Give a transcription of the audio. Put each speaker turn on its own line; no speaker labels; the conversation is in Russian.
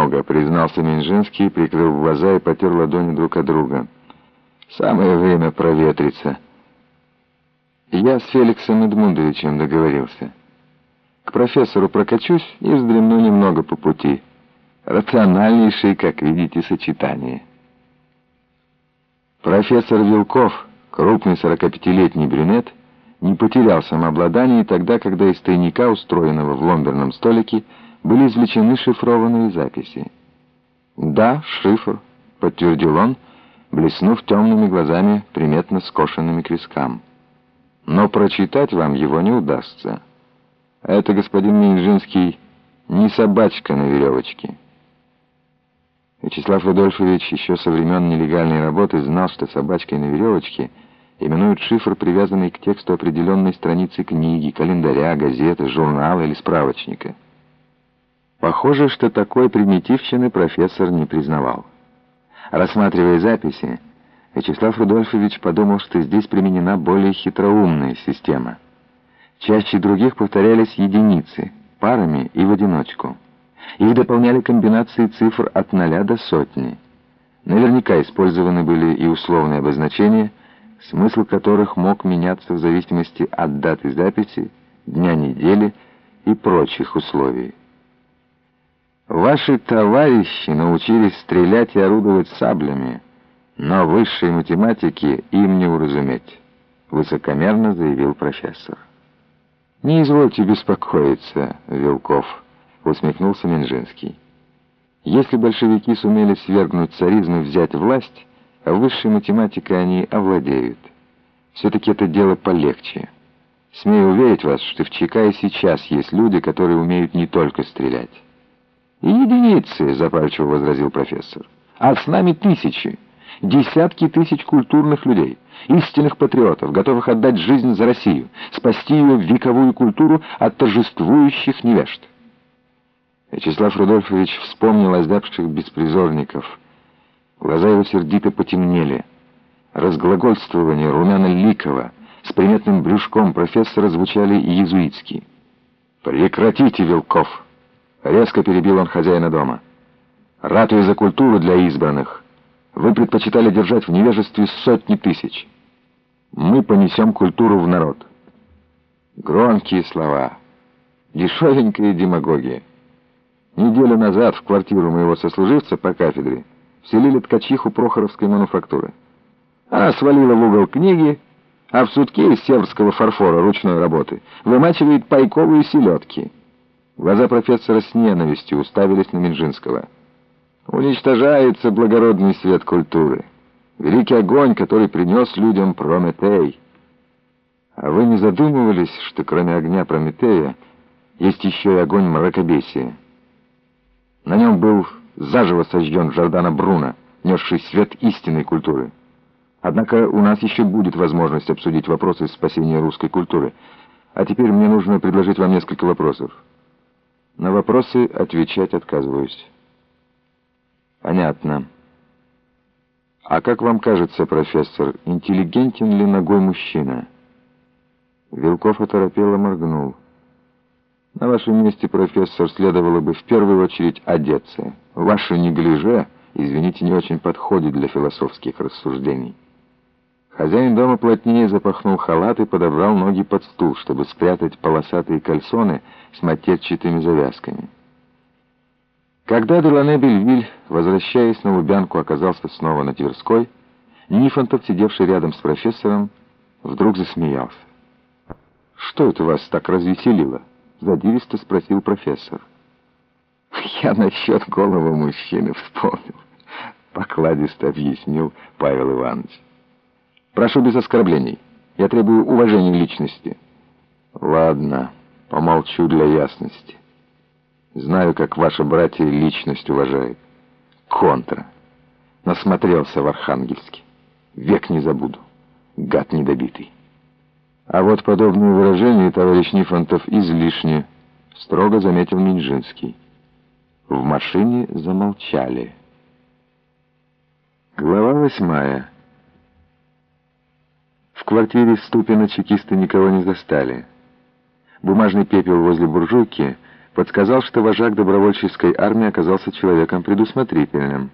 много», — признался Минжинский, прикрыл глаза и потер ладони друг от друга. «Самое время проветриться». Я с Феликсом Эдмундовичем договорился. К профессору прокачусь и вздремну немного по пути. Рациональнейшее, как видите, сочетание. Профессор Вилков, крупный 45-летний брюнет, не потерял самообладание тогда, когда из тайника, устроенного в ломберном столике, были извлечены шифрованные записи. «Да, шифр», — подтвердил он, блеснув темными глазами, приметно скошенными к вискам. «Но прочитать вам его не удастся. Это, господин Минжинский, не собачка на веревочке». Вячеслав Рудольфович еще со времен нелегальной работы знал, что собачкой на веревочке именуют шифр, привязанный к тексту определенной страницы книги, календаря, газеты, журнала или справочника. Похоже, что такой примитивщины профессор не признавал. Рассматривая записи, Вячеслав Рудольфович подумал, что здесь применена более хитроумная система. Чаще других повторялись единицы, парами и в одиночку. Их дополняли комбинации цифр от ноля до сотни. Наверняка использованы были и условные обозначения, смысл которых мог меняться в зависимости от даты записи, дня недели и прочих условий. Ваши товарищи научились стрелять и орудовать саблями, но высшей математики им не уразуметь, высокомерно заявил профессор. Не извольте беспокоиться, Вилков, усмехнулся Минжинский. Если большевики сумели свергнуть царизм и взять власть, а высшей математикой они овладеют. Все-таки это дело полегче. Смею уверить вас, что в ЧК и сейчас есть люди, которые умеют не только стрелять. «Единицы», — запальчиво возразил профессор. «А с нами тысячи, десятки тысяч культурных людей, истинных патриотов, готовых отдать жизнь за Россию, спасти ее вековую культуру от торжествующих невежд». Вячеслав Рудольфович вспомнил озябших беспризорников. Глаза его сердито потемнели. Разглагольствование румяно-ликого с приметным брюшком профессора звучали иезуитски. «Прекратите, Вилков!» Резко перебил он хозяина дома. «Ратуя за культуру для избранных, вы предпочитали держать в невежестве сотни тысяч. Мы понесем культуру в народ». Громкие слова, дешевенькая демагогия. Неделю назад в квартиру моего сослуживца по кафедре вселили ткачиху Прохоровской мануфактуры. Она свалила в угол книги, а в сутке из северского фарфора ручной работы вымачивает пайковые селедки — Глаза профессора с ненавистью уставились на Минжинского. «Уничтожается благородный свет культуры. Великий огонь, который принес людям Прометей. А вы не задумывались, что кроме огня Прометея есть еще и огонь мракобесия? На нем был заживо сожжен Жордана Бруно, несший свет истинной культуры. Однако у нас еще будет возможность обсудить вопросы спасения русской культуры. А теперь мне нужно предложить вам несколько вопросов. На вопросы отвечать отказываюсь. Понятно. А как вам кажется, профессор, интеллигентен ли ногой мужчина? Вилков оторопело моргнул. На вашем месте, профессор, следовало бы в первую очередь одеться. Ваше неглиже, извините, не очень подходит для философских рассуждений. Хозяин дома плотнее запахнул халат и подобрал ноги под стул, чтобы спрятать полосатые кальсоны с матерчатыми завязками. Когда Делане Бельвиль, возвращаясь на Лубянку, оказался снова на Тверской, Нифонтов, сидевший рядом с профессором, вдруг засмеялся. «Что это вас так развеселило?» — задиристо спросил профессор. «Я насчет голого мужчины вспомнил», — покладисто объяснил Павел Иванович. Прошу без оскорблений. Я требую уважения личности. Ладно, помолчу для ясности. Знаю, как ваши братья личность уважают. Контра. Насмотрелся в Архангельске. Век не забуду. Гад недобитый. А вот подобные выражения, товарищ Нифонтов, излишне, строго заметил Минжинский. В машине замолчали. Глава восьмая. В квартире Ступина чекисты никого не застали. Бумажный пепел возле буржуйки подсказал, что вожак добровольческой армии оказался человеком предусмотрительным.